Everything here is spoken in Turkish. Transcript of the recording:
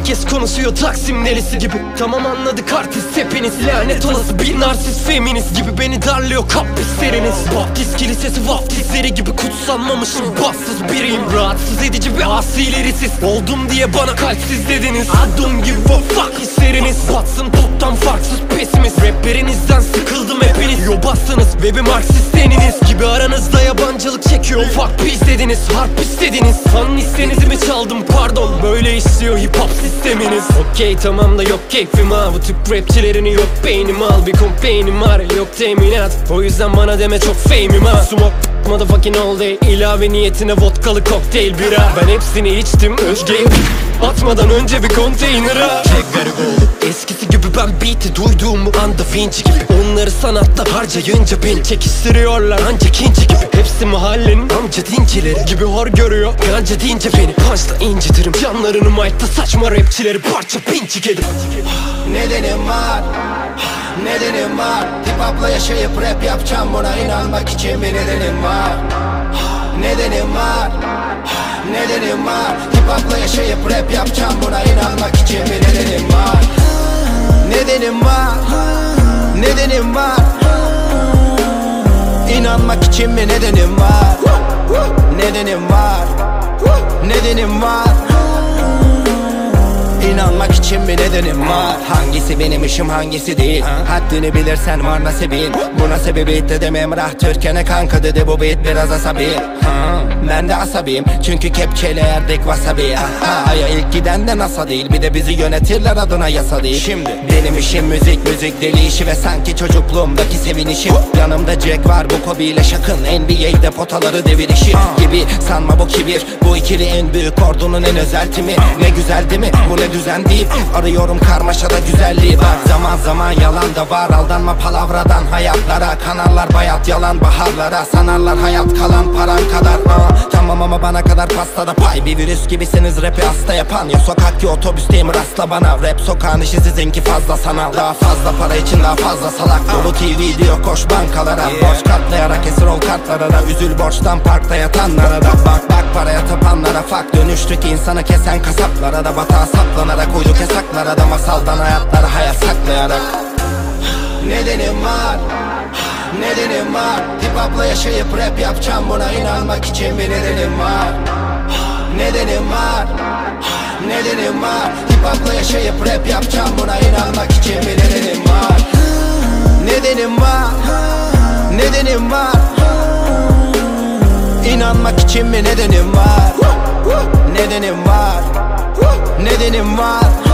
Herkes konuşuyor Taksim delisi gibi? Tamam anladık artist hepiniz. Lanet olası bir narsist feminist gibi. Beni darlıyor kaprisleriniz Baptist kilisesi vaftizleri gibi. Kutsanmamışım bahtsız biriyim. Rahatsız edici bir asileri siz Oldum diye bana kalpsiz dediniz. I don't give a fuck hisleriniz. Batsın poptan farksız pesimist. Raplerinizden Yobazsınız ve bir marksist deniniz Gibi aranızda yabancılık çekiyor. Ufak pis dediniz harp istediniz San listenizi mi çaldım? Pardon Böyle işliyor hip hop sisteminiz. Okey tamam da yok keyfim ha. Bu tip rapçilerini yok beynim al. Bir kompeynim var yok teminat. O yüzden bana deme çok fame'im ha. Smoke Motherfucking all day. İlave niyetine vodkalı kokteyl bira. Ben hepsini içtim özgeyim Atmadan önce bir oldu Eskisi gibi ben beat'i duyduğum anda Vinci gibi Onları sanatta harcayınca beni çekiştiriyorlar. Anca kinci gibi Hepsi mahallenin amca dincileri gibi hor görüyor. Ganca deyince beni punchla incitirim. Canlarını might'ta saçma rapçileri parça pinçik edip. Nedenim var Nedenim var. Hip hopla yaşayıp rap yapacağım buna inanmak için bir nedenim var. Nedenim var Nedenim var. Hip hopla yaşayıp rap yapacağım buna inanmak için İnanmak için bir nedenim var. Nedenim var. Nedenim var nedenim var. Hangisi benim işim hangisi değil? Haddini bilirsen var nasibin Buna sebebiyet dedim Emrah Türkan'e kanka dedi bu beat biraz asabi. Ben de asabiyim çünkü kepçeyle erdik wasabi. Ha, Ya ilk giden de NASA değil bir de bizi yönetirler adına yasa değil. Şimdi? Benim işim müzik müzik deli işi ve sanki çocukluğumdaki sevinişim. Yanımda Jack var bu Kobe ile Şakın NBA'de potaları devirişi Gibi sanma bu kibir Bu ikili en büyük ordunun en özel timi. Ne güzel değil mi? Bu ne düzen değil Arıyorum karmaşada güzelliği bak Zaman zaman yalan da var. Aldanma palavradan hayatlara. Kanarlar bayat yalan baharlara. Sanarlar hayat kalan paran kadar. Aa, Tamam ama bana kadar pastada pay. Bir virüs gibisiniz rapi hasta yapan. Ya sokak ya otobüsteyim rastla bana. Rap sokağın işi sizinki fazla sanal Daha fazla para için daha fazla salak. Dolu TV diyor koş bankalara. Borç katlayarak esir ol kartlara Üzül borçtan parkta yatanlara da. Bak bak insanı kesen kasaplara da Batağa saplanarak uyduk yasaklara da Masaldan hayatları hayal saklayarak. Nedenim var Nedenim var. Hip hopla yaşayıp rap yapacağım buna inanmak için bir nedenim var. Nedenim var Nedenim var. Hip hopla yaşayıp rap yapacağım buna inanmak için bir nedenim var. Nedenim var Nedenim var. İnanmak için bir nedenim var Nedenim var. Nedenim var